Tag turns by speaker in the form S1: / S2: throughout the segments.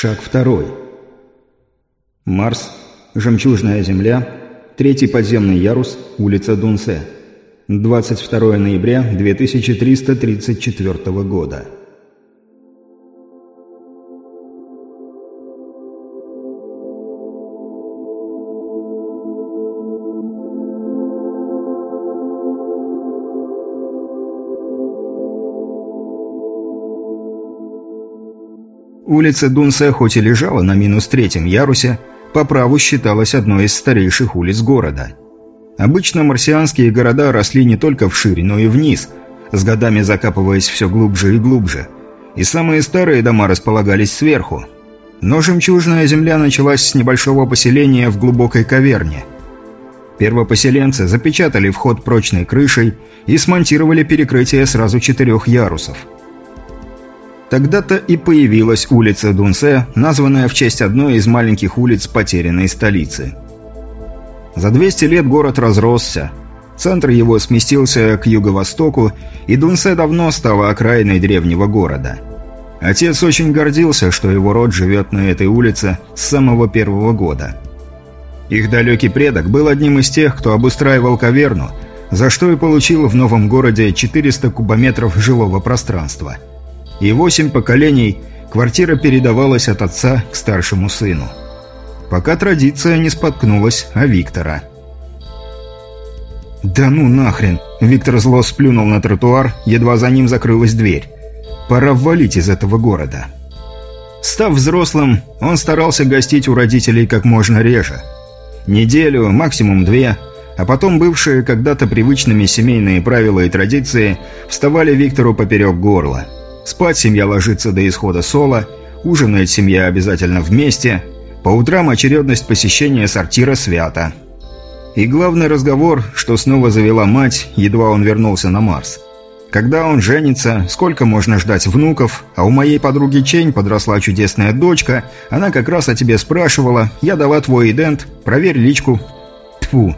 S1: Шаг второй. Марс, Жемчужная Земля, третий подземный ярус, улица Дунсе. 22 ноября 2334 года. Улица Дунсе хоть и лежала на минус третьем ярусе, по праву считалась одной из старейших улиц города. Обычно марсианские города росли не только вширь, но и вниз, с годами закапываясь все глубже и глубже. И самые старые дома располагались сверху. Но жемчужная земля началась с небольшого поселения в глубокой каверне. Первопоселенцы запечатали вход прочной крышей и смонтировали перекрытие сразу четырех ярусов – Тогда-то и появилась улица Дунсе, названная в честь одной из маленьких улиц потерянной столицы. За 200 лет город разросся. Центр его сместился к юго-востоку, и Дунсе давно стала окраиной древнего города. Отец очень гордился, что его род живет на этой улице с самого первого года. Их далекий предок был одним из тех, кто обустраивал каверну, за что и получил в новом городе 400 кубометров жилого пространства – и восемь поколений квартира передавалась от отца к старшему сыну. Пока традиция не споткнулась о Виктора. «Да ну нахрен!» Виктор зло сплюнул на тротуар, едва за ним закрылась дверь. «Пора валить из этого города». Став взрослым, он старался гостить у родителей как можно реже. Неделю, максимум две, а потом бывшие когда-то привычными семейные правила и традиции вставали Виктору поперек горла – Спать семья ложится до исхода соло, ужинает семья обязательно вместе, по утрам очередность посещения сортира свята. И главный разговор, что снова завела мать, едва он вернулся на Марс. Когда он женится, сколько можно ждать внуков, а у моей подруги Чень подросла чудесная дочка, она как раз о тебе спрашивала, я дала твой идент, проверь личку. Тьфу.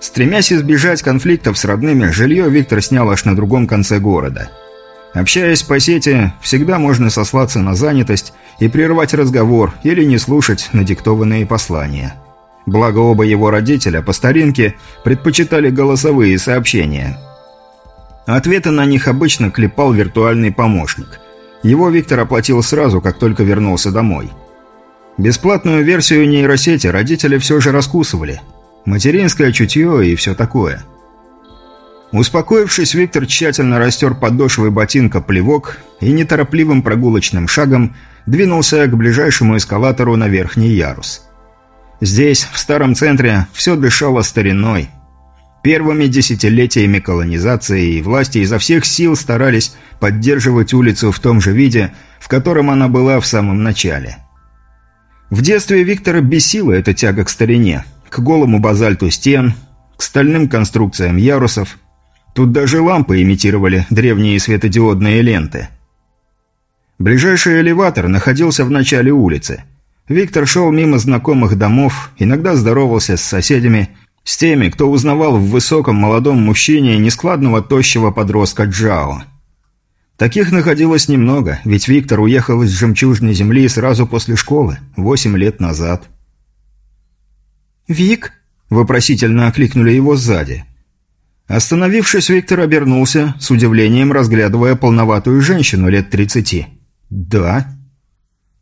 S1: Стремясь избежать конфликтов с родными, жилье Виктор снял аж на другом конце города – Общаясь по сети, всегда можно сослаться на занятость и прервать разговор или не слушать надиктованные послания. Благо оба его родителя по старинке предпочитали голосовые сообщения. Ответы на них обычно клепал виртуальный помощник. Его Виктор оплатил сразу, как только вернулся домой. Бесплатную версию нейросети родители все же раскусывали. Материнское чутье и все такое – Успокоившись, Виктор тщательно растер подошвой ботинка плевок и неторопливым прогулочным шагом двинулся к ближайшему эскалатору на верхний ярус. Здесь, в старом центре, все дышало стариной. Первыми десятилетиями колонизации и власти изо всех сил старались поддерживать улицу в том же виде, в котором она была в самом начале. В детстве Виктора бесила эта тяга к старине, к голому базальту стен, к стальным конструкциям ярусов – Тут даже лампы имитировали древние светодиодные ленты. Ближайший элеватор находился в начале улицы. Виктор шел мимо знакомых домов, иногда здоровался с соседями, с теми, кто узнавал в высоком молодом мужчине нескладного тощего подростка Джао. Таких находилось немного, ведь Виктор уехал из жемчужной земли сразу после школы, восемь лет назад.
S2: «Вик?» – вопросительно окликнули его сзади –
S1: Остановившись, Виктор обернулся, с удивлением разглядывая полноватую женщину лет тридцати. «Да».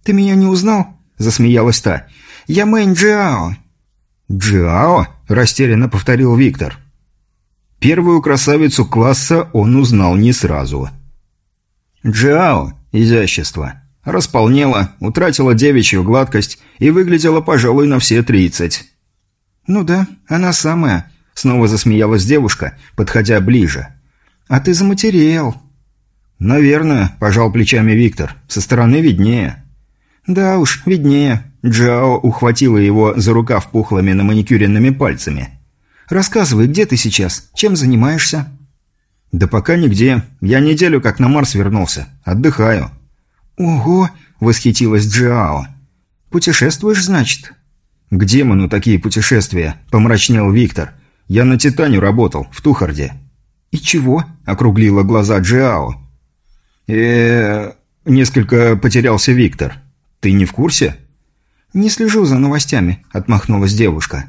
S2: «Ты меня не узнал?» – засмеялась та. «Я Мэнь Джиао».
S1: «Джиао?» – растерянно повторил Виктор. Первую красавицу класса он узнал не сразу. Джиао – изящество. Располнела, утратила девичью гладкость и выглядела, пожалуй, на все тридцать.
S2: «Ну да, она самая»,
S1: Снова засмеялась девушка, подходя ближе.
S2: «А ты заматерел».
S1: «Наверное», – пожал плечами Виктор. «Со стороны виднее».
S2: «Да уж, виднее».
S1: Джао ухватила его за рукав пухлыми на маникюренными пальцами.
S2: «Рассказывай, где ты сейчас? Чем занимаешься?»
S1: «Да пока нигде. Я неделю как на Марс вернулся. Отдыхаю».
S2: «Ого!» – восхитилась Джао. «Путешествуешь, значит?»
S1: «К демону такие путешествия», – помрачнел Виктор. Я на Титане работал, в Тухарде».
S2: «И чего?» – округлила глаза Джиао.
S1: э несколько потерялся Виктор. Ты не в курсе?»
S2: «Не слежу за новостями», – отмахнулась девушка.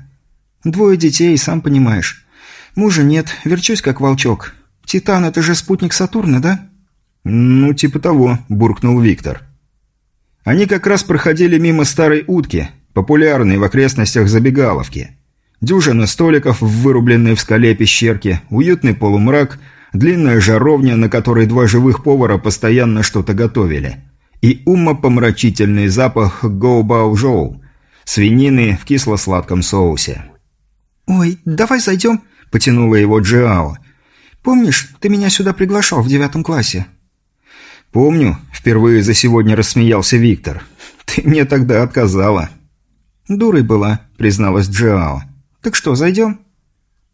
S2: «Двое детей, сам понимаешь. Мужа нет, верчусь как волчок. Титан – это же спутник Сатурна, да?»
S1: «Ну, типа того», – буркнул Виктор. Они как раз проходили мимо старой утки, популярной в окрестностях забегаловки. Дюжина столиков в вырубленной в скале пещерке, уютный полумрак, длинная жаровня, на которой два живых повара постоянно что-то готовили. И умопомрачительный запах гоу-бау-жоу, свинины в кисло-сладком соусе.
S2: «Ой, давай зайдем», – потянула его Джиао. «Помнишь, ты меня сюда приглашал в девятом классе?»
S1: «Помню», – впервые за сегодня рассмеялся Виктор. «Ты мне тогда отказала».
S2: «Дурой была», – призналась Джиао. «Так что, зайдем?»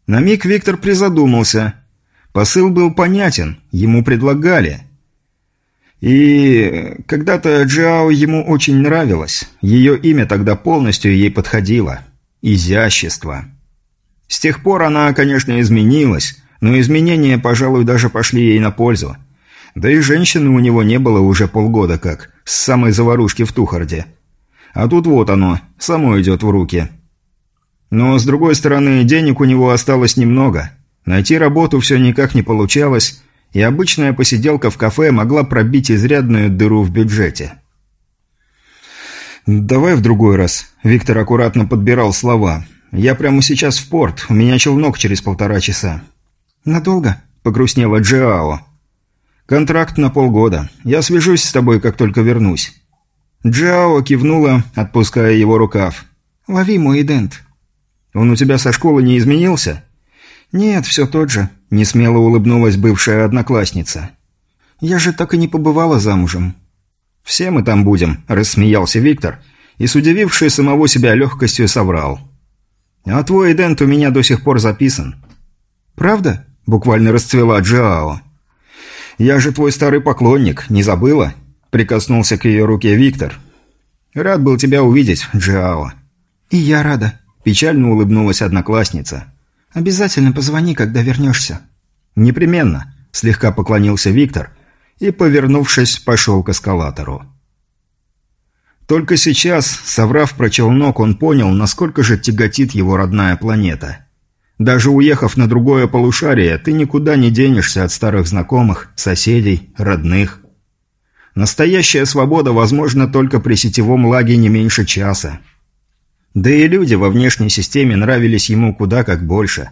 S1: На миг Виктор призадумался. Посыл был понятен, ему предлагали. И когда-то Джиао ему очень нравилось. Ее имя тогда полностью ей подходило. Изящество. С тех пор она, конечно, изменилась, но изменения, пожалуй, даже пошли ей на пользу. Да и женщины у него не было уже полгода как, с самой заварушки в Тухарде. А тут вот оно, само идет в руки. Но, с другой стороны, денег у него осталось немного. Найти работу все никак не получалось, и обычная посиделка в кафе могла пробить изрядную дыру в бюджете. «Давай в другой раз», – Виктор аккуратно подбирал слова. «Я прямо сейчас в порт, у меня челнок через полтора часа».
S2: «Надолго?»
S1: – погрустнела Джиао. «Контракт на полгода. Я свяжусь с тобой, как только вернусь». Джао кивнула, отпуская его рукав.
S2: «Лови мой идент».
S1: «Он у тебя со школы не изменился?»
S2: «Нет, все тот же», –
S1: несмело улыбнулась бывшая одноклассница.
S2: «Я же так и не побывала замужем».
S1: «Все мы там будем», – рассмеялся Виктор, и с удивившей самого себя легкостью соврал. «А твой идент у меня до сих пор записан».
S2: «Правда?»
S1: – буквально расцвела Джао. «Я же твой старый поклонник, не забыла?» – прикоснулся к ее руке Виктор. «Рад был тебя увидеть, Джиао».
S2: «И я рада», – печально улыбнулась одноклассница. «Обязательно позвони, когда вернешься».
S1: «Непременно», – слегка поклонился Виктор и, повернувшись, пошел к эскалатору. Только сейчас, соврав про челнок, он понял, насколько же тяготит его родная планета – даже уехав на другое полушарие, ты никуда не денешься от старых знакомых, соседей, родных. Настоящая свобода возможна только при сетевом лаге не меньше часа. Да и люди во внешней системе нравились ему куда как больше.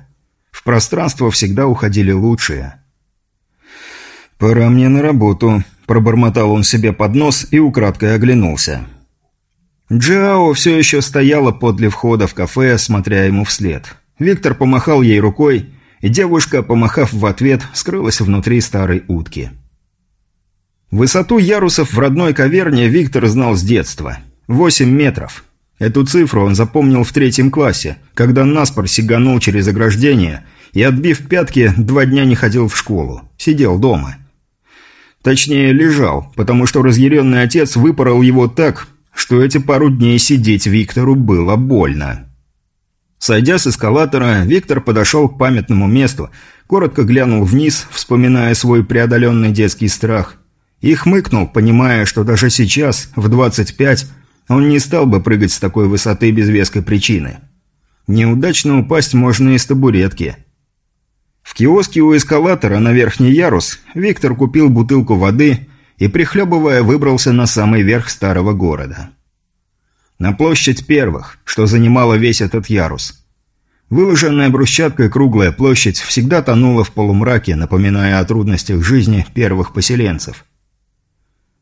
S1: В пространство всегда уходили лучшие. «Пора мне на работу», – пробормотал он себе под нос и украдкой оглянулся. Джао все еще стояла подле входа в кафе, смотря ему вслед. Виктор помахал ей рукой, и девушка, помахав в ответ, скрылась внутри старой утки. Высоту ярусов в родной каверне Виктор знал с детства. Восемь метров. Эту цифру он запомнил в третьем классе, когда наспор сиганул через ограждение и, отбив пятки, два дня не ходил в школу. Сидел дома. Точнее, лежал, потому что разъяренный отец выпорол его так, что эти пару дней сидеть Виктору было больно. Сойдя с эскалатора, Виктор подошел к памятному месту, коротко глянул вниз, вспоминая свой преодоленный детский страх, и хмыкнул, понимая, что даже сейчас, в 25, он не стал бы прыгать с такой высоты без веской причины. Неудачно упасть можно из табуретки. В киоске у эскалатора на верхний ярус Виктор купил бутылку воды и, прихлебывая, выбрался на самый верх старого города. На площадь первых, что занимала весь этот ярус. Выложенная брусчаткой круглая площадь всегда тонула в полумраке, напоминая о трудностях жизни первых поселенцев.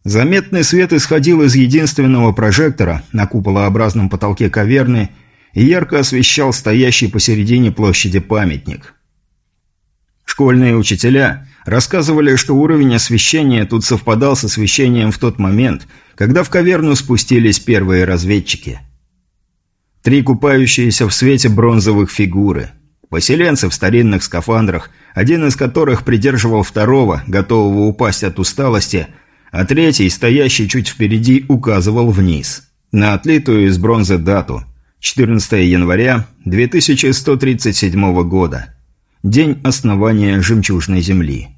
S1: Заметный свет исходил из единственного прожектора на куполообразном потолке каверны и ярко освещал стоящий посередине площади памятник. Школьные учителя рассказывали, что уровень освещения тут совпадал с освещением в тот момент – когда в каверну спустились первые разведчики. Три купающиеся в свете бронзовых фигуры. Поселенцы в старинных скафандрах, один из которых придерживал второго, готового упасть от усталости, а третий, стоящий чуть впереди, указывал вниз. На отлитую из бронзы дату – 14 января 2137 года. День основания жемчужной земли.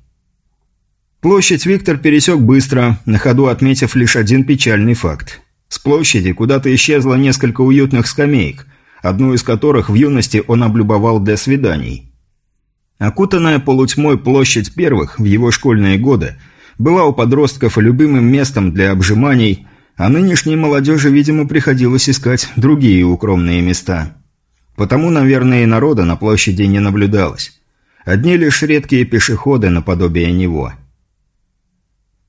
S1: Площадь Виктор пересек быстро, на ходу отметив лишь один печальный факт. С площади куда-то исчезло несколько уютных скамеек, одну из которых в юности он облюбовал для свиданий. Окутанная полутьмой площадь первых в его школьные годы была у подростков любимым местом для обжиманий, а нынешней молодежи, видимо, приходилось искать другие укромные места. Потому, наверное, и народа на площади не наблюдалось. Одни лишь редкие пешеходы наподобие него –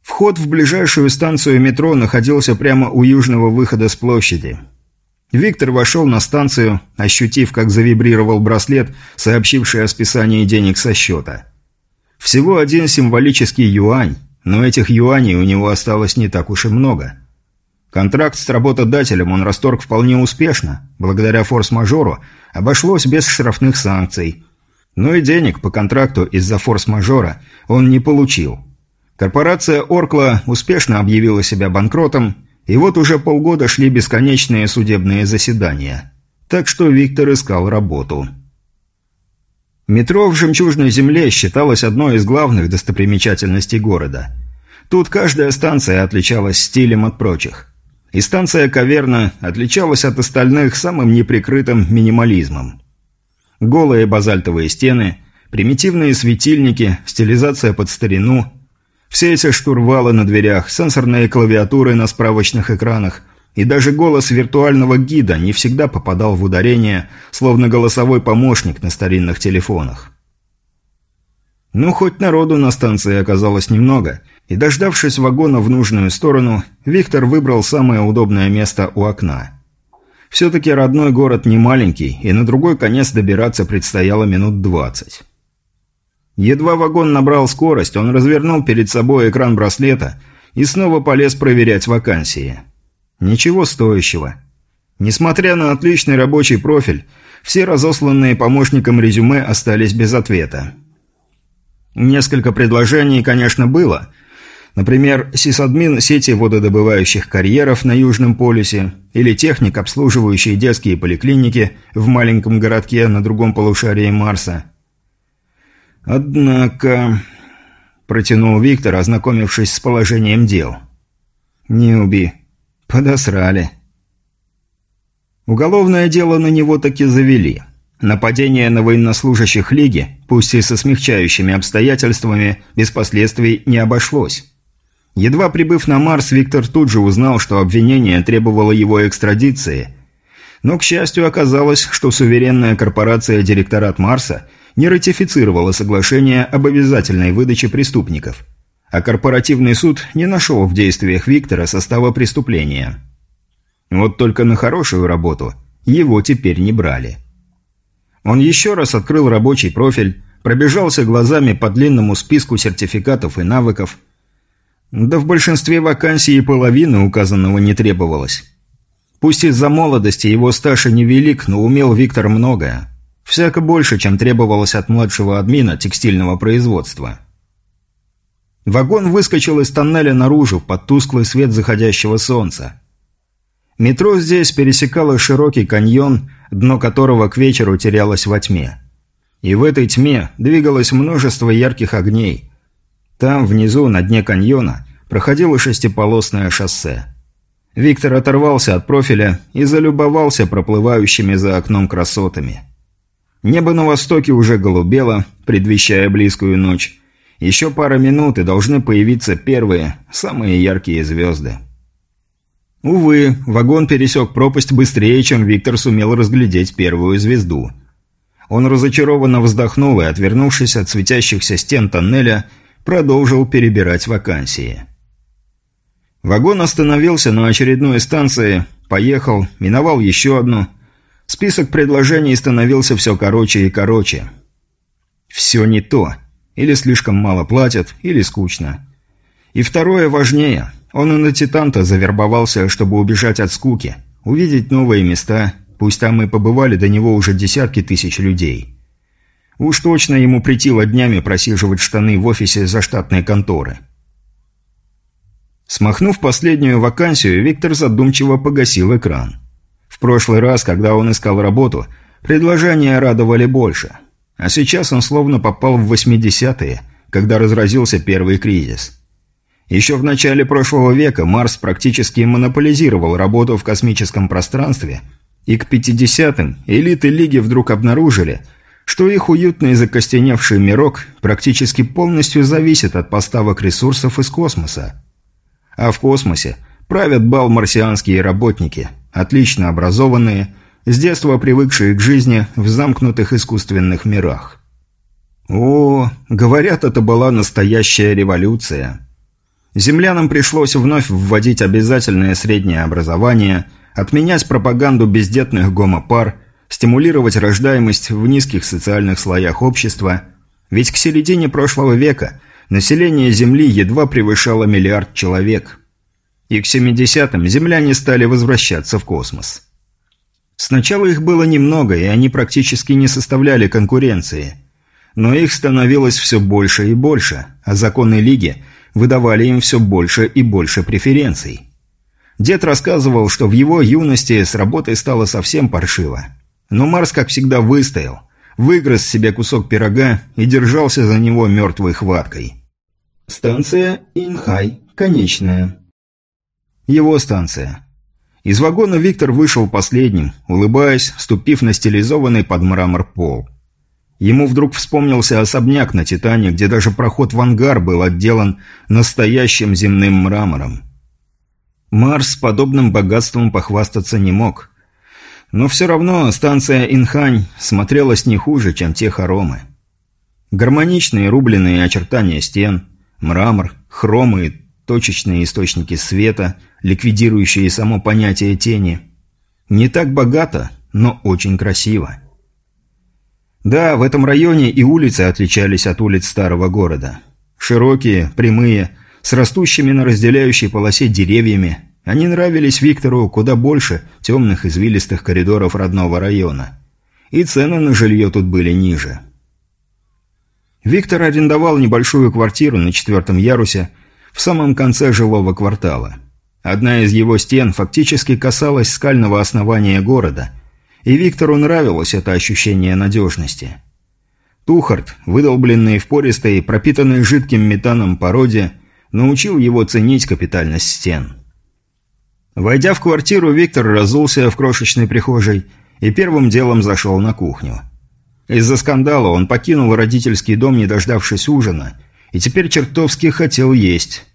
S1: Вход в ближайшую станцию метро находился прямо у южного выхода с площади. Виктор вошел на станцию, ощутив, как завибрировал браслет, сообщивший о списании денег со счета. Всего один символический юань, но этих юаней у него осталось не так уж и много. Контракт с работодателем он расторг вполне успешно, благодаря форс-мажору, обошлось без штрафных санкций. Но и денег по контракту из-за форс-мажора он не получил – Корпорация «Оркла» успешно объявила себя банкротом, и вот уже полгода шли бесконечные судебные заседания. Так что Виктор искал работу. Метро в «Жемчужной земле» считалось одной из главных достопримечательностей города. Тут каждая станция отличалась стилем от прочих. И станция «Каверна» отличалась от остальных самым неприкрытым минимализмом. Голые базальтовые стены, примитивные светильники, стилизация под старину – все эти штурвалы на дверях, сенсорные клавиатуры на справочных экранах и даже голос виртуального гида не всегда попадал в ударение, словно голосовой помощник на старинных телефонах. Ну, хоть народу на станции оказалось немного, и, дождавшись вагона в нужную сторону, Виктор выбрал самое удобное место у окна. Все-таки родной город не маленький, и на другой конец добираться предстояло минут двадцать. Едва вагон набрал скорость, он развернул перед собой экран браслета и снова полез проверять вакансии. Ничего стоящего. Несмотря на отличный рабочий профиль, все разосланные помощником резюме остались без ответа. Несколько предложений, конечно, было. Например, сисадмин сети вододобывающих карьеров на Южном полюсе или техник, обслуживающий детские поликлиники в маленьком городке на другом полушарии Марса – «Однако...» – протянул Виктор, ознакомившись с положением дел. «Не уби. Подосрали». Уголовное дело на него таки завели. Нападение на военнослужащих Лиги, пусть и со смягчающими обстоятельствами, без последствий не обошлось. Едва прибыв на Марс, Виктор тут же узнал, что обвинение требовало его экстрадиции. Но, к счастью, оказалось, что суверенная корпорация «Директорат Марса» не ратифицировала соглашение об обязательной выдаче преступников, а корпоративный суд не нашел в действиях Виктора состава преступления. Вот только на хорошую работу его теперь не брали. Он еще раз открыл рабочий профиль, пробежался глазами по длинному списку сертификатов и навыков. Да в большинстве вакансий и половины указанного не требовалось. Пусть из-за молодости его стаж и невелик, но умел Виктор многое. Всяко больше, чем требовалось от младшего админа текстильного производства. Вагон выскочил из тоннеля наружу под тусклый свет заходящего солнца. Метро здесь пересекало широкий каньон, дно которого к вечеру терялось во тьме. И в этой тьме двигалось множество ярких огней. Там, внизу, на дне каньона, проходило шестиполосное шоссе. Виктор оторвался от профиля и залюбовался проплывающими за окном красотами. Небо на востоке уже голубело, предвещая близкую ночь. Еще пара минут, и должны появиться первые, самые яркие звезды. Увы, вагон пересек пропасть быстрее, чем Виктор сумел разглядеть первую звезду. Он разочарованно вздохнул и, отвернувшись от светящихся стен тоннеля, продолжил перебирать вакансии. Вагон остановился на очередной станции, поехал, миновал еще одну – Список предложений становился все короче и короче. Все не то. Или слишком мало платят, или скучно. И второе важнее. Он и на Титанта завербовался, чтобы убежать от скуки, увидеть новые места, пусть там и побывали до него уже десятки тысяч людей. Уж точно ему притило днями просиживать штаны в офисе заштатной конторы. Смахнув последнюю вакансию, Виктор задумчиво погасил экран. В прошлый раз, когда он искал работу, предложения радовали больше. А сейчас он словно попал в 80-е, когда разразился первый кризис. Еще в начале прошлого века Марс практически монополизировал работу в космическом пространстве, и к 50-м элиты Лиги вдруг обнаружили, что их уютный закостеневший мирок практически полностью зависит от поставок ресурсов из космоса. А в космосе правят бал марсианские работники, отлично образованные, с детства привыкшие к жизни в замкнутых искусственных мирах. О, говорят, это была настоящая революция. Землянам пришлось вновь вводить обязательное среднее образование, отменять пропаганду бездетных гомопар, стимулировать рождаемость в низких социальных слоях общества, ведь к середине прошлого века население Земли едва превышало миллиард человек. И к 70-м земляне стали возвращаться в космос. Сначала их было немного, и они практически не составляли конкуренции. Но их становилось все больше и больше, а законы Лиги – выдавали им все больше и больше преференций. Дед рассказывал, что в его юности с работой стало совсем паршиво. Но Марс, как всегда, выстоял, выгрыз себе кусок пирога и держался за него мертвой хваткой.
S2: Станция Инхай, конечная.
S1: Его станция. Из вагона Виктор вышел последним, улыбаясь, ступив на стилизованный под мрамор пол. Ему вдруг вспомнился особняк на «Титане», где даже проход в ангар был отделан настоящим земным мрамором. Марс подобным богатством похвастаться не мог. Но все равно станция Инхань смотрелась не хуже, чем те хоромы. Гармоничные рубленые очертания стен, мрамор, хромы точечные источники света, ликвидирующие само понятие тени. Не так богато, но очень красиво. Да, в этом районе и улицы отличались от улиц старого города. Широкие, прямые, с растущими на разделяющей полосе деревьями, они нравились Виктору куда больше темных извилистых коридоров родного района. И цены на жилье тут были ниже. Виктор арендовал небольшую квартиру на четвертом ярусе в самом конце жилого квартала. Одна из его стен фактически касалась скального основания города – и Виктору нравилось это ощущение надежности. Тухард, выдолбленный в пористой, пропитанной жидким метаном породе, научил его ценить капитальность стен. Войдя в квартиру, Виктор разулся в крошечной прихожей и первым делом зашел на кухню. Из-за скандала он покинул родительский дом, не дождавшись ужина, и теперь чертовски хотел есть.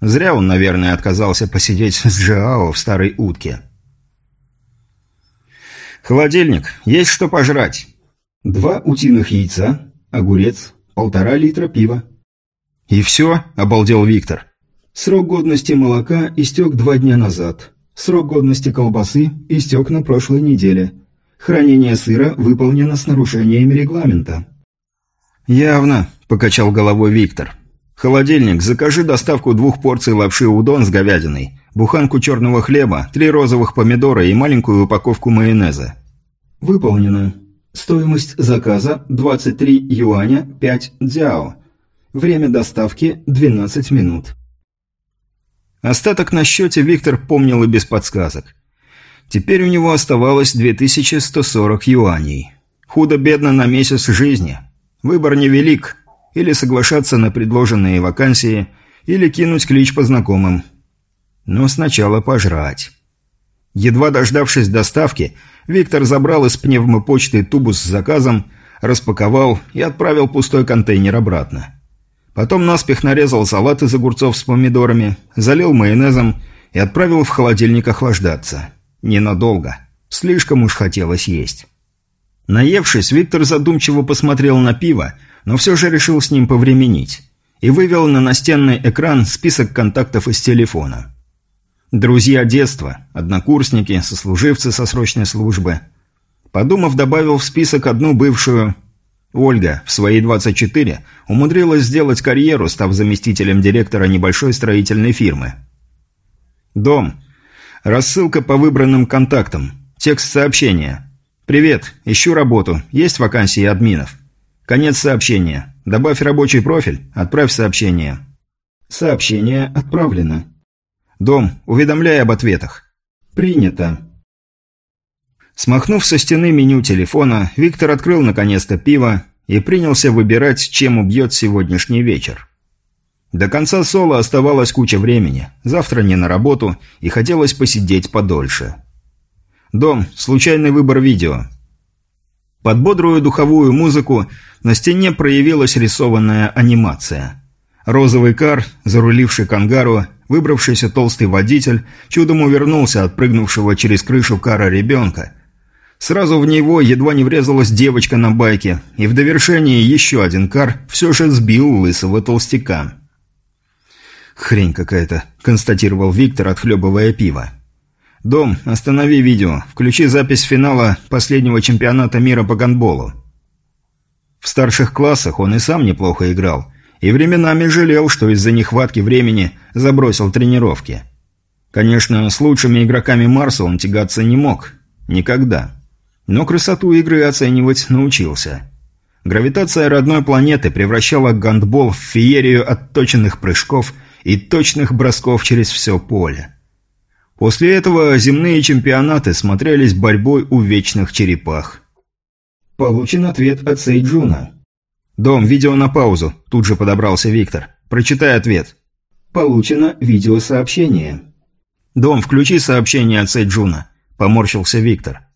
S1: Зря он, наверное, отказался посидеть с Джао в старой утке. «Холодильник. Есть что пожрать».
S2: «Два утиных яйца, огурец, полтора литра пива».
S1: «И все?» – обалдел Виктор.
S2: «Срок годности молока истек два дня назад. Срок годности колбасы истек на прошлой неделе. Хранение сыра выполнено с нарушениями регламента».
S1: «Явно», – покачал головой Виктор. «Холодильник, закажи доставку двух порций лапши удон с говядиной, буханку черного хлеба, три розовых помидора и маленькую упаковку майонеза.
S2: Выполнено. Стоимость заказа 23 юаня 5 дзяо. Время доставки 12 минут.
S1: Остаток на счете Виктор помнил и без подсказок. Теперь у него оставалось 2140 юаней. Худо-бедно на месяц жизни. Выбор невелик. Или соглашаться на предложенные вакансии, или кинуть клич по знакомым. Но сначала пожрать. Едва дождавшись доставки, Виктор забрал из пневмопочты тубус с заказом, распаковал и отправил пустой контейнер обратно. Потом наспех нарезал салат из огурцов с помидорами, залил майонезом и отправил в холодильник охлаждаться. Ненадолго. Слишком уж хотелось есть. Наевшись, Виктор задумчиво посмотрел на пиво, но все же решил с ним повременить. И вывел на настенный экран список контактов из телефона. Друзья детства, однокурсники, сослуживцы со срочной службы. Подумав, добавил в список одну бывшую. Ольга в свои 24 умудрилась сделать карьеру, став заместителем директора небольшой строительной фирмы. Дом. Рассылка по выбранным контактам. Текст сообщения. «Привет, ищу работу. Есть вакансии админов?» Конец сообщения. Добавь рабочий профиль, отправь сообщение.
S2: Сообщение отправлено.
S1: «Дом, уведомляй об ответах».
S2: «Принято».
S1: Смахнув со стены меню телефона, Виктор открыл наконец-то пиво и принялся выбирать, чем убьет сегодняшний вечер. До конца соло оставалась куча времени, завтра не на работу, и хотелось посидеть подольше. Дом, случайный выбор видео. Под бодрую духовую музыку на стене проявилась рисованная анимация. Розовый кар, заруливший к ангару, выбравшийся толстый водитель, чудом увернулся от прыгнувшего через крышу кара ребенка. Сразу в него едва не врезалась девочка на байке, и в довершении еще один кар все же сбил лысого толстяка. «Хрень какая-то», – констатировал Виктор, отхлебывая пиво. «Дом, останови видео. Включи запись финала последнего чемпионата мира по гандболу». В старших классах он и сам неплохо играл, и временами жалел, что из-за нехватки времени забросил тренировки. Конечно, с лучшими игроками Марса он тягаться не мог. Никогда. Но красоту игры оценивать научился. Гравитация родной планеты превращала гандбол в феерию отточенных прыжков и точных бросков через все поле. После этого земные чемпионаты смотрелись борьбой у вечных черепах. Получен ответ от Сейджуна. «Дом, видео на паузу», – тут же подобрался Виктор. «Прочитай ответ». «Получено видеосообщение». «Дом, включи сообщение от Сейджуна», – поморщился Виктор.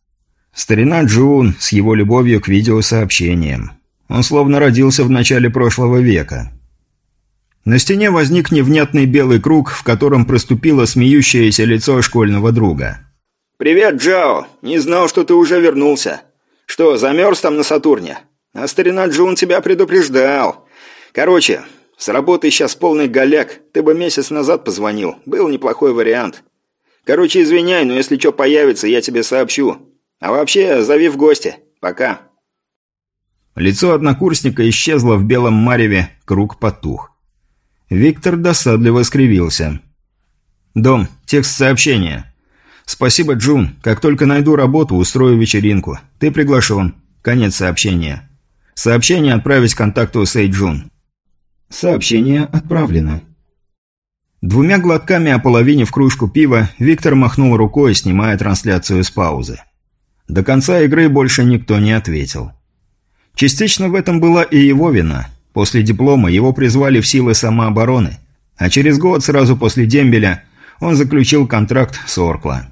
S1: Старина Джун с его любовью к видеосообщениям. Он словно родился в начале прошлого века. На стене возник невнятный белый круг, в котором проступило смеющееся лицо школьного друга.
S3: «Привет, Джао! Не знал, что ты уже вернулся. Что, замерз там на Сатурне? А старина Джун тебя предупреждал. Короче, с работы сейчас полный голяк. Ты бы месяц назад позвонил. Был неплохой вариант. Короче, извиняй, но если что появится, я тебе сообщу. А вообще, зови в гости. Пока».
S1: Лицо однокурсника исчезло в белом мареве, круг потух. Виктор досадливо скривился. «Дом, текст сообщения. Спасибо, Джун. Как только найду работу, устрою вечеринку. Ты приглашен. Конец сообщения. Сообщение отправить контакту Сэй Джун». «Сообщение отправлено». Двумя глотками ополовинив кружку пива, Виктор махнул рукой, снимая трансляцию с паузы. До конца игры больше никто не ответил. Частично в этом была и его вина – После диплома его призвали в силы самообороны, а через год, сразу после дембеля, он заключил контракт с Оркла.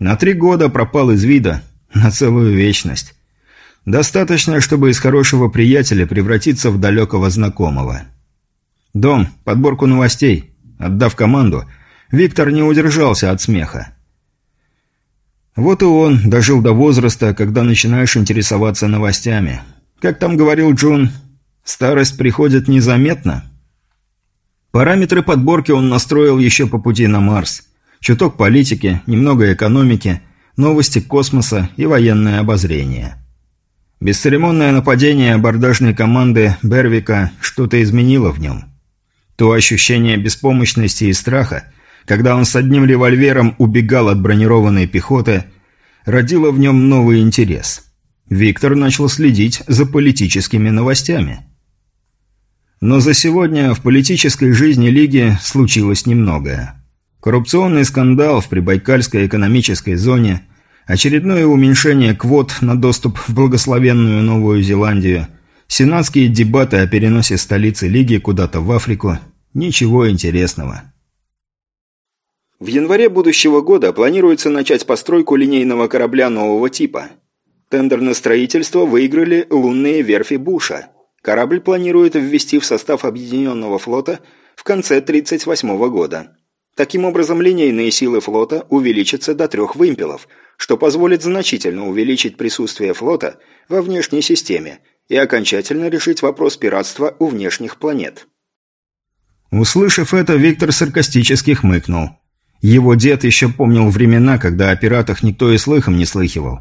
S1: На три года пропал из вида, на целую вечность. Достаточно, чтобы из хорошего приятеля превратиться в далекого знакомого. Дом, подборку новостей. Отдав команду, Виктор не удержался от смеха. Вот и он дожил до возраста, когда начинаешь интересоваться новостями. Как там говорил Джун, Старость приходит незаметно. Параметры подборки он настроил еще по пути на Марс. Чуток политики, немного экономики, новости космоса и военное обозрение. Бесцеремонное нападение абордажной команды Бервика что-то изменило в нем. То ощущение беспомощности и страха, когда он с одним револьвером убегал от бронированной пехоты, родило в нем новый интерес. Виктор начал следить за политическими новостями. Но за сегодня в политической жизни Лиги случилось немногое. Коррупционный скандал в Прибайкальской экономической зоне, очередное уменьшение квот на доступ в благословенную Новую Зеландию, сенатские дебаты о переносе столицы Лиги куда-то в Африку – ничего интересного.
S3: В январе будущего года планируется начать постройку линейного корабля нового типа. Тендер на строительство выиграли лунные верфи Буша – Корабль планирует ввести в состав Объединенного флота в конце 1938 года. Таким образом, линейные силы флота увеличатся до трех вымпелов, что позволит значительно увеличить присутствие флота во внешней системе и окончательно решить вопрос пиратства у внешних планет.
S1: Услышав это, Виктор саркастически хмыкнул. Его дед еще помнил времена, когда о пиратах никто и слыхом не слыхивал.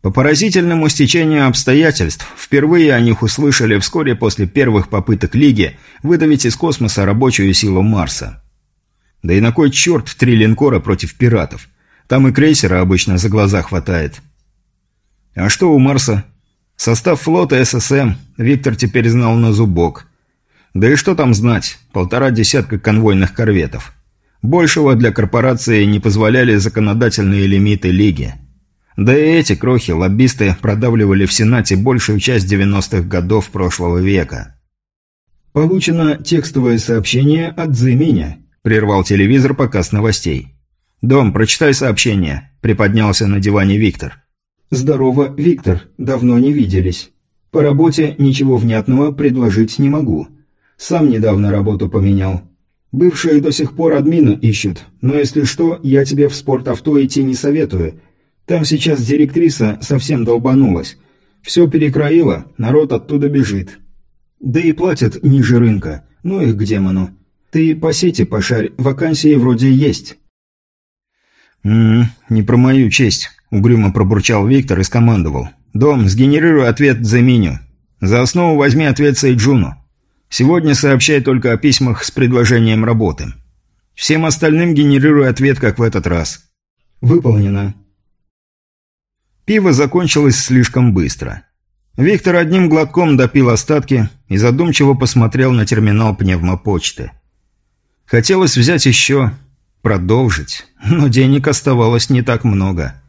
S1: По поразительному стечению обстоятельств, впервые о них услышали вскоре после первых попыток Лиги выдавить из космоса рабочую силу Марса. Да и на кой черт три линкора против пиратов? Там и крейсера обычно за глаза хватает. А что у Марса? Состав флота ССМ Виктор теперь знал на зубок. Да и что там знать, полтора десятка конвойных корветов. Большего для корпорации не позволяли законодательные лимиты Лиги. Да и эти крохи лоббисты продавливали в Сенате большую часть 90-х годов прошлого века. «Получено текстовое сообщение от Зиминя», – прервал телевизор показ новостей. «Дом, прочитай сообщение», – приподнялся на диване Виктор. «Здорово, Виктор. Давно не виделись. По работе ничего внятного предложить не могу. Сам недавно работу поменял. Бывшие до сих пор админа ищут, но если что, я тебе в спортавто идти не советую. Там сейчас директриса совсем долбанулась. Все перекроила, народ оттуда бежит. Да и платят ниже рынка. Ну их к демону. Ты по сети пошарь, вакансии вроде есть».
S3: «М -м, не про мою честь», — угрюмо пробурчал Виктор и скомандовал. «Дом, сгенерируй ответ за меню. За основу возьми ответ Сейджуну. Сегодня сообщай только о письмах с предложением работы. Всем остальным генерируй ответ, как в этот раз».
S1: «Выполнено».
S3: Пиво закончилось слишком быстро. Виктор одним глотком допил остатки и задумчиво посмотрел на терминал пневмопочты. Хотелось взять еще, продолжить, но денег оставалось не так много.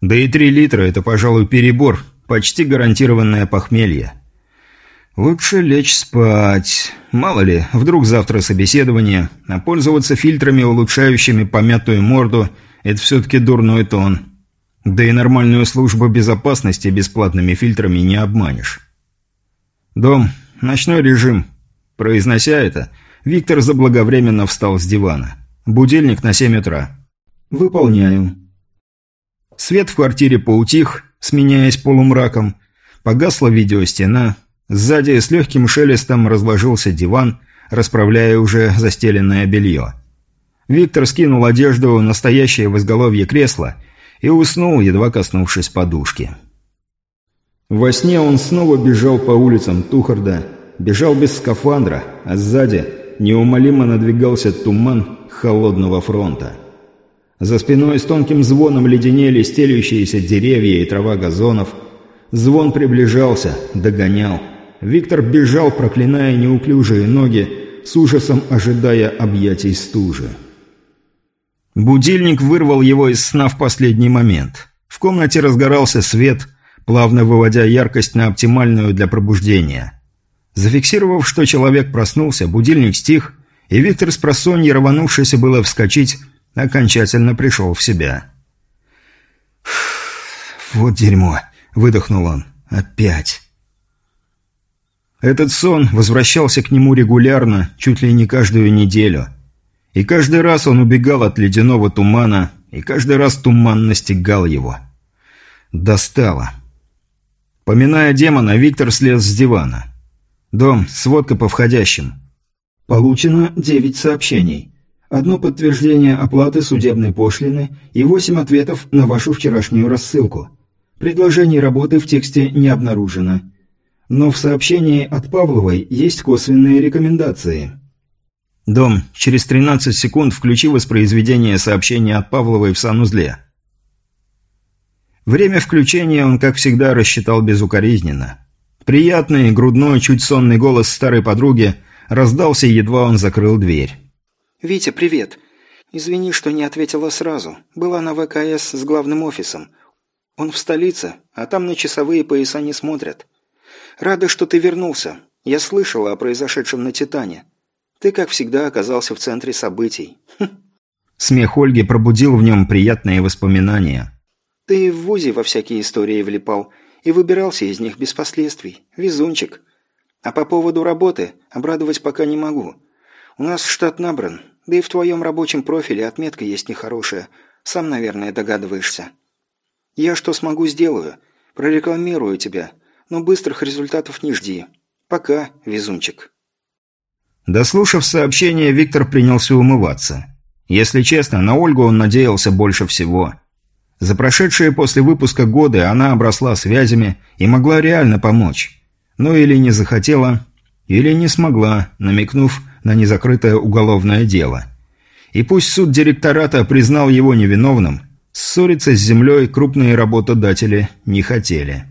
S3: Да и три литра – это, пожалуй, перебор, почти гарантированное похмелье. Лучше лечь спать. Мало ли, вдруг завтра собеседование, а пользоваться фильтрами, улучшающими помятую морду – это все-таки дурной тон. Да и нормальную службу безопасности бесплатными фильтрами не обманешь. «Дом, ночной режим». Произнося это, Виктор заблаговременно встал с дивана. «Будильник на 7 утра».
S1: «Выполняю».
S3: Свет в квартире поутих, сменяясь полумраком. Погасла видеостена. Сзади с легким шелестом разложился диван, расправляя уже застеленное белье. Виктор скинул одежду, настоящее в изголовье кресла – и уснул, едва коснувшись подушки. Во сне он снова бежал по улицам Тухарда, бежал без скафандра, а сзади неумолимо надвигался туман холодного фронта. За спиной с тонким звоном леденели стелющиеся деревья и трава газонов. Звон приближался, догонял. Виктор бежал, проклиная неуклюжие ноги, с ужасом ожидая объятий стужи. Будильник вырвал его из сна в последний момент. В комнате разгорался свет, плавно выводя яркость на оптимальную для пробуждения. Зафиксировав, что человек проснулся, будильник стих, и Виктор с просонья, рванувшийся было вскочить, окончательно пришел в себя.
S1: «Вот дерьмо!» – выдохнул он. «Опять!»
S3: Этот сон возвращался к нему регулярно, чуть ли не каждую неделю – и каждый раз он убегал от ледяного тумана, и каждый раз туман настигал его. Достало. Поминая демона, Виктор слез с дивана. «Дом, сводка по входящим».
S1: «Получено девять сообщений. Одно подтверждение оплаты судебной пошлины и восемь ответов на вашу вчерашнюю рассылку. Предложений работы в тексте не обнаружено. Но в сообщении от Павловой есть косвенные рекомендации».
S3: «Дом, через 13 секунд включи воспроизведение сообщения от Павловой в санузле». Время включения он, как всегда, рассчитал безукоризненно. Приятный, грудной, чуть сонный голос старой подруги раздался, едва он закрыл дверь.
S2: «Витя, привет. Извини, что не ответила сразу. Была на ВКС с главным офисом. Он в столице, а там на часовые пояса не смотрят. Рада, что ты вернулся. Я слышала о произошедшем на «Титане». Ты, как всегда, оказался в центре событий. Хм.
S3: Смех Ольги пробудил в нем приятные воспоминания.
S2: Ты в ВУЗе во всякие истории влипал и выбирался из них без последствий. Везунчик. А по поводу работы обрадовать пока не могу. У нас штат набран, да и в твоем рабочем профиле отметка есть нехорошая. Сам, наверное, догадываешься. Я что смогу сделаю. Прорекламирую тебя, но быстрых результатов не жди. Пока, везунчик.
S3: Дослушав сообщение, Виктор принялся умываться. Если честно, на Ольгу он надеялся больше всего. За прошедшие после выпуска годы она обросла связями и могла реально помочь. Ну или не захотела, или не смогла, намекнув на незакрытое уголовное дело. И пусть суд директората признал его невиновным, ссориться с землей крупные работодатели не хотели.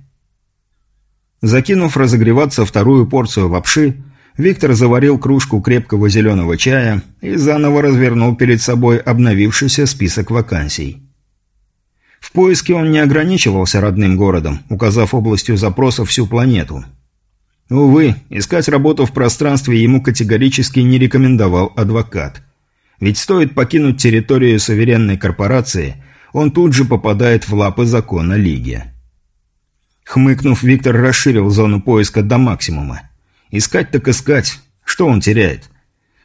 S3: Закинув разогреваться вторую порцию лапши, Виктор заварил кружку крепкого зеленого чая и заново развернул перед собой обновившийся список вакансий. В поиске он не ограничивался родным городом, указав областью запроса всю планету.
S1: Увы, искать работу в пространстве ему категорически не рекомендовал адвокат. Ведь стоит покинуть территорию суверенной корпорации, он тут же попадает в лапы закона Лиги. Хмыкнув, Виктор расширил зону поиска до максимума. Искать так искать. Что он теряет?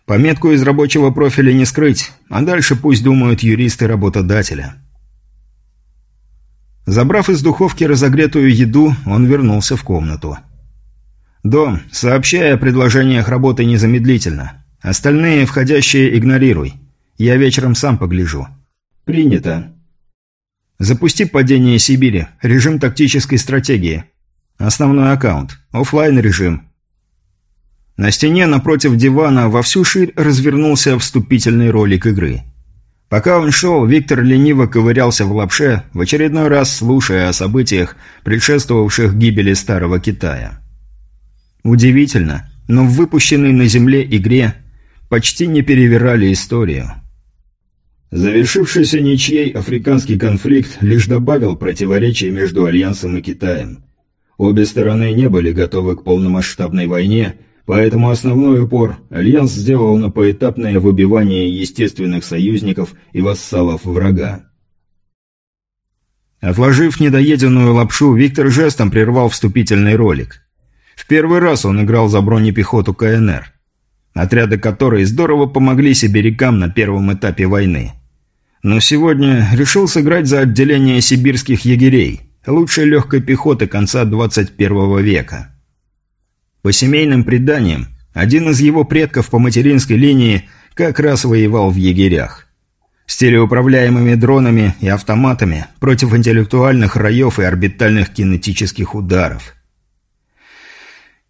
S1: Пометку из рабочего профиля не скрыть, а дальше пусть думают юристы работодателя. Забрав из духовки разогретую еду, он вернулся в комнату. «Дом, сообщай о предложениях работы незамедлительно. Остальные входящие игнорируй. Я вечером сам погляжу». «Принято». «Запусти падение Сибири. Режим тактической стратегии. Основной аккаунт. офлайн режим На стене напротив дивана во всю ширь развернулся вступительный ролик игры. Пока он шел, Виктор лениво ковырялся в лапше, в очередной раз слушая о событиях, предшествовавших гибели Старого Китая. Удивительно, но в выпущенной на Земле игре почти не перевирали историю. Завершившийся ничьей африканский конфликт лишь добавил противоречий между Альянсом и Китаем. Обе стороны не были готовы к полномасштабной войне – Поэтому основной упор Альянс сделал на поэтапное выбивание естественных союзников и вассалов врага. Отложив недоеденную лапшу, Виктор жестом прервал вступительный ролик. В первый раз он играл за бронепехоту КНР, отряды которой здорово помогли сибирякам на первом этапе войны. Но сегодня решил сыграть за отделение сибирских егерей, лучшей легкой пехоты конца 21 века. По семейным преданиям, один из его предков по материнской линии как раз воевал в егерях. С телеуправляемыми дронами и автоматами против интеллектуальных раев и орбитальных кинетических ударов.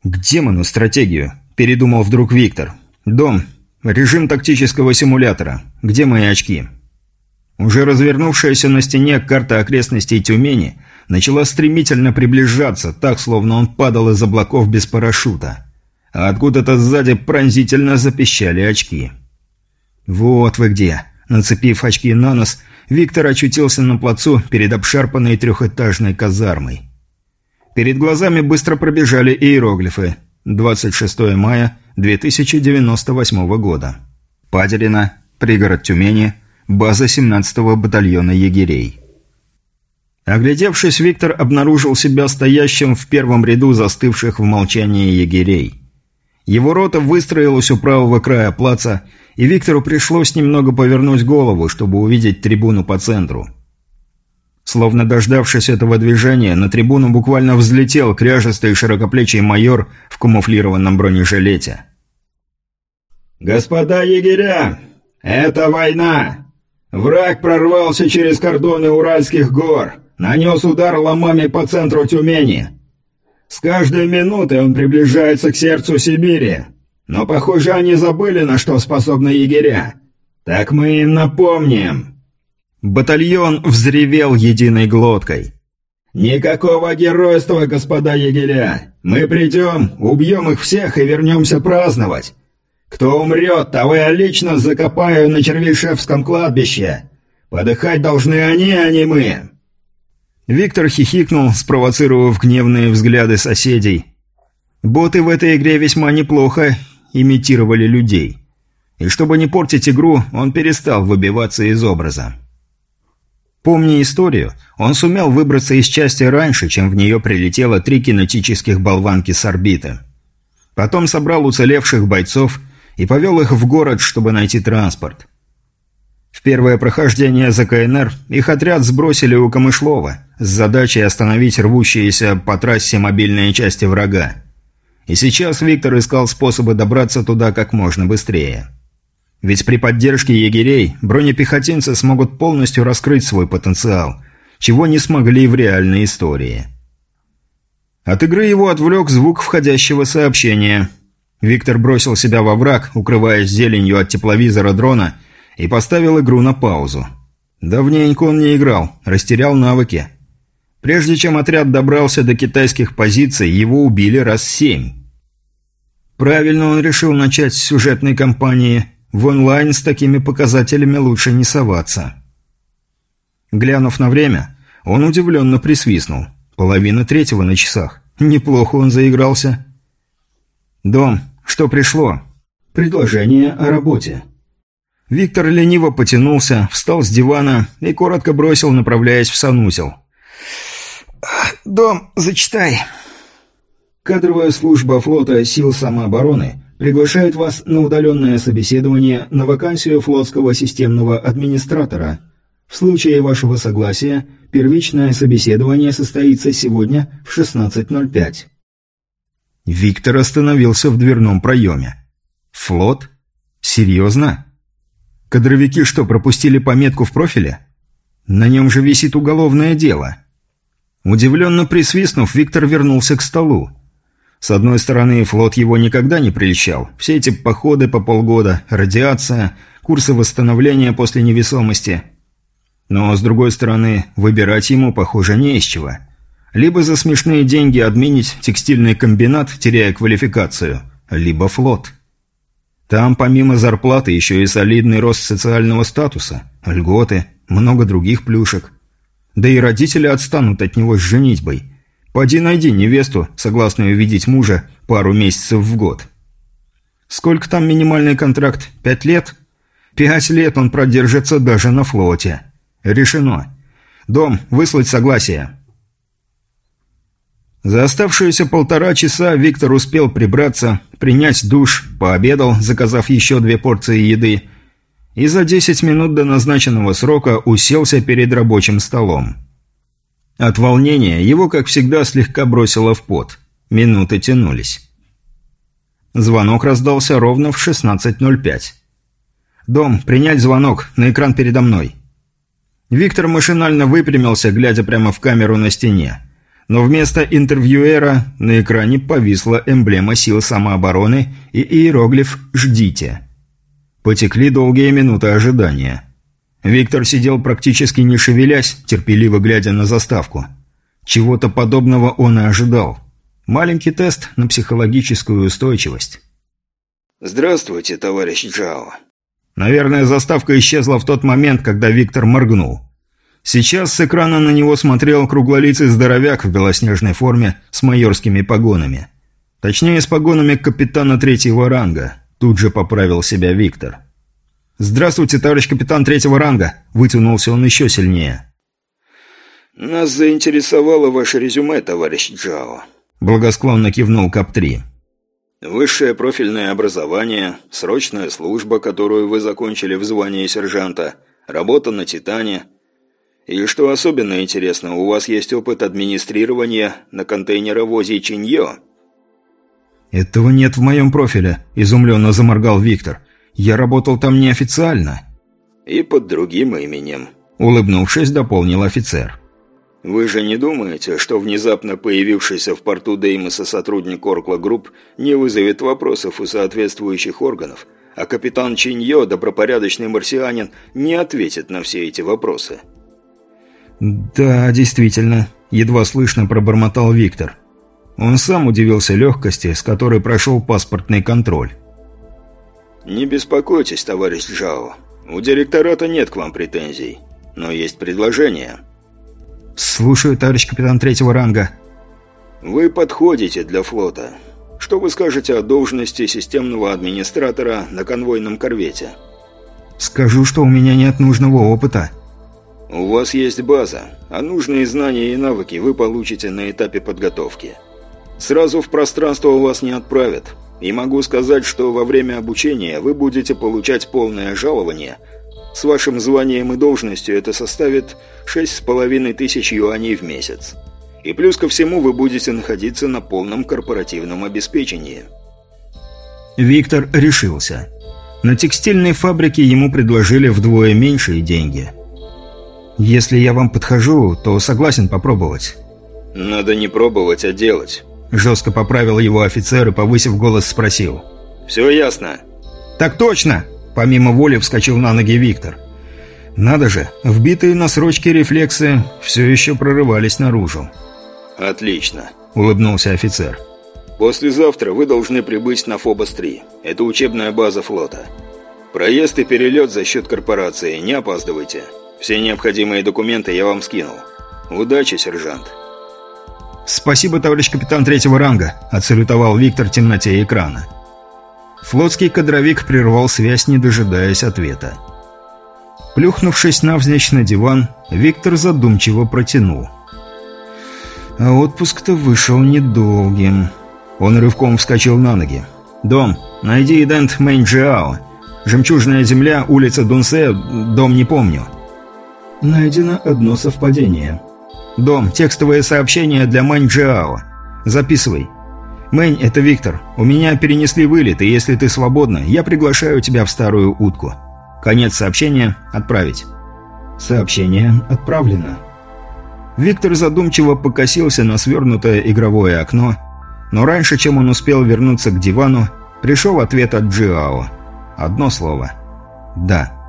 S1: «К демону стратегию», – передумал вдруг Виктор. «Дом. Режим тактического симулятора. Где мои очки?» Уже развернувшаяся на стене карта окрестностей Тюмени начала стремительно приближаться, так, словно он падал из облаков без парашюта. А откуда-то сзади пронзительно запищали очки. «Вот вы где!» Нацепив очки на нос, Виктор очутился на плацу перед обшарпанной трехэтажной казармой. Перед глазами быстро пробежали иероглифы. 26 мая 2098 года. Падерина, пригород Тюмени, база 17-го батальона егерей. Оглядевшись, Виктор обнаружил себя стоящим в первом ряду застывших в молчании егерей. Его рота выстроилась у правого края плаца, и Виктору пришлось немного повернуть голову, чтобы увидеть трибуну по центру. Словно дождавшись этого движения, на трибуну буквально взлетел кряжестый широкоплечий майор в камуфлированном бронежилете. «Господа егеря, это война! Враг прорвался через кордоны Уральских гор!» нанес удар ломами по центру Тюмени. С каждой минутой он приближается к сердцу Сибири. Но, похоже, они забыли, на что способны егеря. Так мы им напомним. Батальон взревел единой глоткой. «Никакого геройства, господа егеря! Мы придем, убьем их всех и вернемся праздновать! Кто умрет, того я лично закопаю на Червишевском кладбище! Подыхать должны они, а не мы!» Виктор хихикнул, спровоцировав гневные взгляды соседей. Боты в этой игре весьма неплохо имитировали людей. И чтобы не портить игру, он перестал выбиваться из образа. Помня историю, он сумел выбраться из части раньше, чем в нее прилетело три кинетических болванки с орбиты. Потом собрал уцелевших бойцов и повел их в город, чтобы найти транспорт. В первое прохождение за КНР их отряд сбросили у Камышлова с задачей остановить рвущиеся по трассе мобильные части врага. И сейчас Виктор искал способы добраться туда как можно быстрее. Ведь при поддержке егерей бронепехотинцы смогут полностью раскрыть свой потенциал, чего не смогли в реальной истории. От игры его отвлек звук входящего сообщения. Виктор бросил себя во враг, укрываясь зеленью от тепловизора дрона – и поставил игру на паузу. Давненько он не играл, растерял навыки. Прежде чем отряд добрался до китайских позиций, его убили раз семь. Правильно он решил начать с сюжетной кампании. В онлайн с такими показателями лучше не соваться. Глянув на время, он удивленно присвистнул. Половина третьего на часах. Неплохо он заигрался. «Дом, что пришло?»
S3: «Предложение о работе».
S1: Виктор лениво потянулся, встал с дивана и коротко бросил, направляясь в санузел. «Дом, зачитай».
S3: Кадровая служба флота сил самообороны приглашает вас на удаленное собеседование на вакансию флотского системного администратора. В случае вашего согласия, первичное собеседование состоится сегодня в 16.05.
S1: Виктор остановился в дверном проеме. «Флот? Серьезно? Кадровики что, пропустили пометку в профиле? На нем же висит уголовное дело». Удивленно присвистнув, Виктор вернулся к столу. С одной стороны, флот его никогда не прельщал. Все эти походы по полгода, радиация, курсы восстановления после невесомости. Но, с другой стороны, выбирать ему, похоже, не из чего. Либо за смешные деньги отменить текстильный комбинат, теряя квалификацию, либо флот. Там, помимо зарплаты, еще и солидный рост социального статуса, льготы, много других плюшек. Да и родители отстанут от него с женитьбой – Поди найди невесту, согласную видеть мужа пару месяцев в год. Сколько там минимальный контракт? Пять лет? Пять лет он продержится даже на флоте. Решено. Дом, выслать согласие. За оставшиеся полтора часа Виктор успел прибраться, принять душ, пообедал, заказав еще две порции еды, и за десять минут до назначенного срока уселся перед рабочим столом. От волнения его, как всегда, слегка бросило в пот. Минуты тянулись. Звонок раздался ровно в 16.05. «Дом, принять звонок, на экран передо мной». Виктор машинально выпрямился, глядя прямо в камеру на стене. Но вместо интервьюера на экране повисла эмблема сил самообороны и иероглиф «Ждите». Потекли долгие минуты ожидания. Виктор сидел практически не шевелясь, терпеливо глядя на заставку. Чего-то подобного он и ожидал. Маленький тест на психологическую устойчивость.
S3: «Здравствуйте, товарищ Джао».
S1: Наверное, заставка исчезла в тот момент, когда Виктор моргнул. Сейчас с экрана на него смотрел круглолицый здоровяк в белоснежной форме с майорскими погонами. Точнее, с погонами капитана третьего ранга. Тут же поправил себя Виктор. «Здравствуйте, товарищ капитан третьего ранга!» Вытянулся он еще сильнее.
S3: «Нас заинтересовало ваше резюме, товарищ Джао», –
S1: благосклонно кивнул КАП-3.
S3: «Высшее профильное образование, срочная служба, которую вы закончили в звании сержанта, работа на «Титане». И что особенно интересно, у вас есть опыт администрирования на контейнеровозе «Чиньё».
S1: «Этого нет в моем профиле», – изумленно заморгал Виктор. Я работал там неофициально».
S3: «И под другим именем», –
S1: улыбнувшись, дополнил офицер.
S3: «Вы же не думаете, что внезапно появившийся в порту Деймоса сотрудник Оркла Групп не вызовет вопросов у соответствующих органов, а капитан Чиньо, добропорядочный марсианин, не ответит на все эти вопросы?»
S1: «Да, действительно», – едва слышно пробормотал Виктор. Он сам удивился легкости, с которой прошел паспортный контроль.
S3: «Не беспокойтесь, товарищ Джао. У директората нет к вам претензий. Но есть предложение».
S1: «Слушаю, товарищ капитан третьего ранга».
S3: «Вы подходите для флота. Что вы скажете о должности системного администратора на конвойном корвете?»
S1: «Скажу, что у меня нет нужного опыта».
S3: «У вас есть база, а нужные знания и навыки вы получите на этапе подготовки. Сразу в пространство вас не отправят, и могу сказать, что во время обучения вы будете получать полное жалование. С вашим званием и должностью это составит шесть с половиной тысяч юаней в месяц. И плюс ко всему вы будете находиться на полном корпоративном обеспечении.
S1: Виктор решился. На текстильной фабрике ему предложили вдвое меньшие деньги. «Если я вам подхожу, то согласен попробовать».
S3: «Надо не пробовать, а делать.
S1: Жестко поправил его офицер и, повысив голос, спросил.
S3: «Все ясно?»
S1: «Так точно!» Помимо воли вскочил на ноги Виктор. Надо же, вбитые на срочки рефлексы все еще прорывались наружу.
S3: «Отлично», —
S1: улыбнулся офицер.
S3: «Послезавтра вы должны прибыть на Фобос-3. Это учебная база флота. Проезд и перелет за счет корпорации, не опаздывайте. Все необходимые документы я вам скинул. Удачи, сержант!»
S1: «Спасибо, товарищ капитан третьего ранга», – отсалютовал Виктор темноте экрана. Флотский кадровик прервал связь, не дожидаясь ответа. Плюхнувшись навзничь на диван, Виктор задумчиво протянул. А отпуск-то вышел недолгим. Он рывком вскочил на ноги. «Дом, найди идент Мэнджиао. Жемчужная земля, улица Дунсе, дом не помню». Найдено одно совпадение. «Дом, текстовое сообщение для Мэнджиао. Записывай. Мэнь, это Виктор. У меня перенесли вылет, и если ты свободна, я приглашаю тебя в старую утку. Конец сообщения. Отправить». Сообщение отправлено. Виктор задумчиво покосился на свернутое игровое окно, но раньше, чем он успел вернуться к дивану, пришел ответ от Джиао. Одно слово. «Да».